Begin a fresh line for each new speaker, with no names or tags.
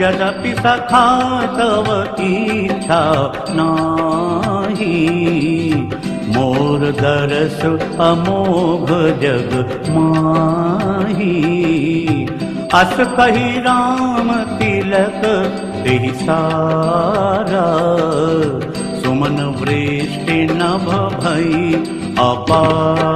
यदपि सखा तव इच्छा नाही। मोर दरस अमोघ जग माही। अस कही राम तिलक सारा। सुमन वृष्टि नभ भई अपार।